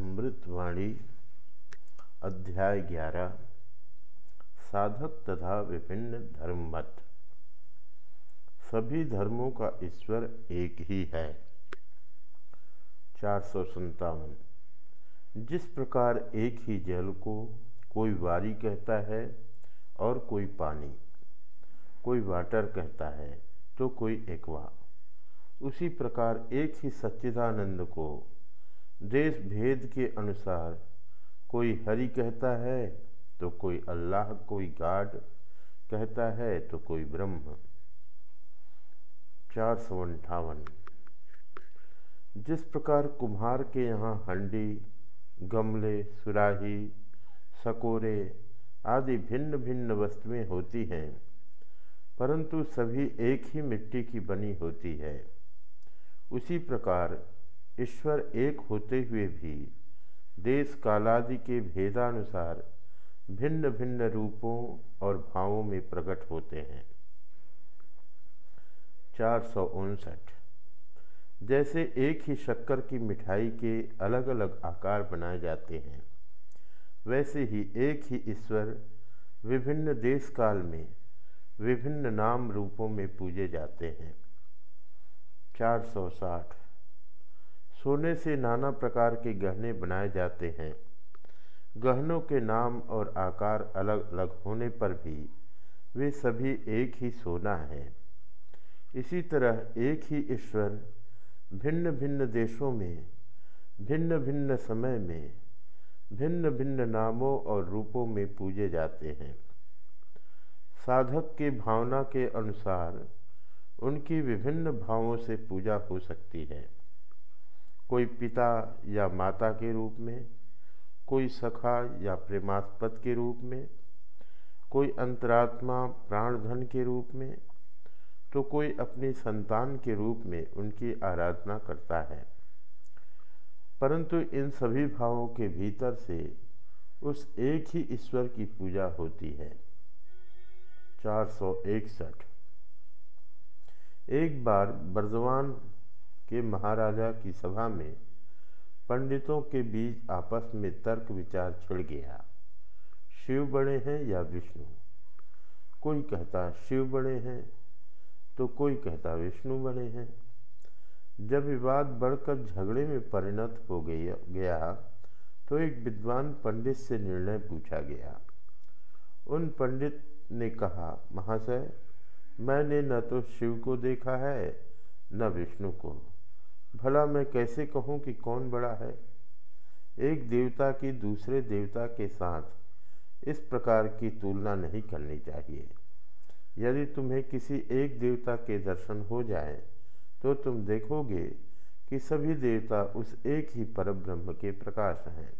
अमृतवाणी, अध्याय ग्यारह, साधक तथा विभिन्न धर्म मत। सभी धर्मों का ईश्वर एक ही है। चार सौ संतावन जिस प्रकार एक ही जल को कोई वारी कहता है और कोई पानी, कोई वाटर कहता है तो कोई एकवा। उसी प्रकार एक ही सच्चिदानंद को देश भेद के अनुसार कोई हरि कहता है तो कोई अल्लाह कोई गाड कहता है तो कोई ब्रह्म। चार सौ अंठावन। जिस प्रकार कुम्हार के यहाँ हंडी, गमले, सुराही, सकोरे आदि भिन्न भिन्न वस्तुएँ होती हैं, परंतु सभी एक ही मिट्टी की बनी होती है, उसी प्रकार ईश्वर एक होते हुए भी देश कालादि के भेदानुसार भिन्न भिन्न रूपों और भावों में प्रकट होते हैं। चार सौ उनसठ। जैसे एक ही शक्कर की मिठाई के अलग अलग आकार बनाए जाते हैं, वैसे ही एक ही ईश्वर विभिन्न देश काल में विभिन्न नाम रूपों में पूजे जाते हैं। चार सौ साठ। सोने से नाना प्रकार के गहने बनाए जाते हैं। गहनों के नाम और आकार अलग अलग होने पर भी वे सभी एक ही सोना है। इसी तरह एक ही ईश्वर भिन्न भिन्न देशों में भिन्न भिन्न समय में भिन्न भिन्न नामों और रूपों में पूजे जाते हैं। साधक के भावना के अनुसार उनकी विभिन्न भावों से पूजा हो सकती है। कोई पिता या माता के रूप में, कोई सखा या प्रेमास्पद के रूप में, कोई अंतरात्मा प्राणधन के रूप में तो कोई अपनी संतान के रूप में उनकी आराधना करता है। परंतु इन सभी भावों के भीतर से उस एक ही ईश्वर की पूजा होती है। चार सौ एक बार बर्जवान के महाराजा की सभा में पंडितों के बीच आपस में तर्क विचार छिड़ गया। शिव बड़े हैं या विष्णु? कोई कहता शिव बड़े हैं तो कोई कहता विष्णु बड़े हैं। जब विवाद बढ़कर झगड़े में परिणत हो गया तो एक विद्वान पंडित से निर्णय पूछा गया। उन पंडित ने कहा, महाशय, मैंने न तो शिव को देखा है, न विष्णु को। भला मैं कैसे कहूँ कि कौन बड़ा है? एक देवता की दूसरे देवता के साथ इस प्रकार की तुलना नहीं करनी चाहिए। यदि तुम्हें किसी एक देवता के दर्शन हो जाए तो तुम देखोगे कि सभी देवता उस एक ही परब्रह्म के प्रकाश हैं।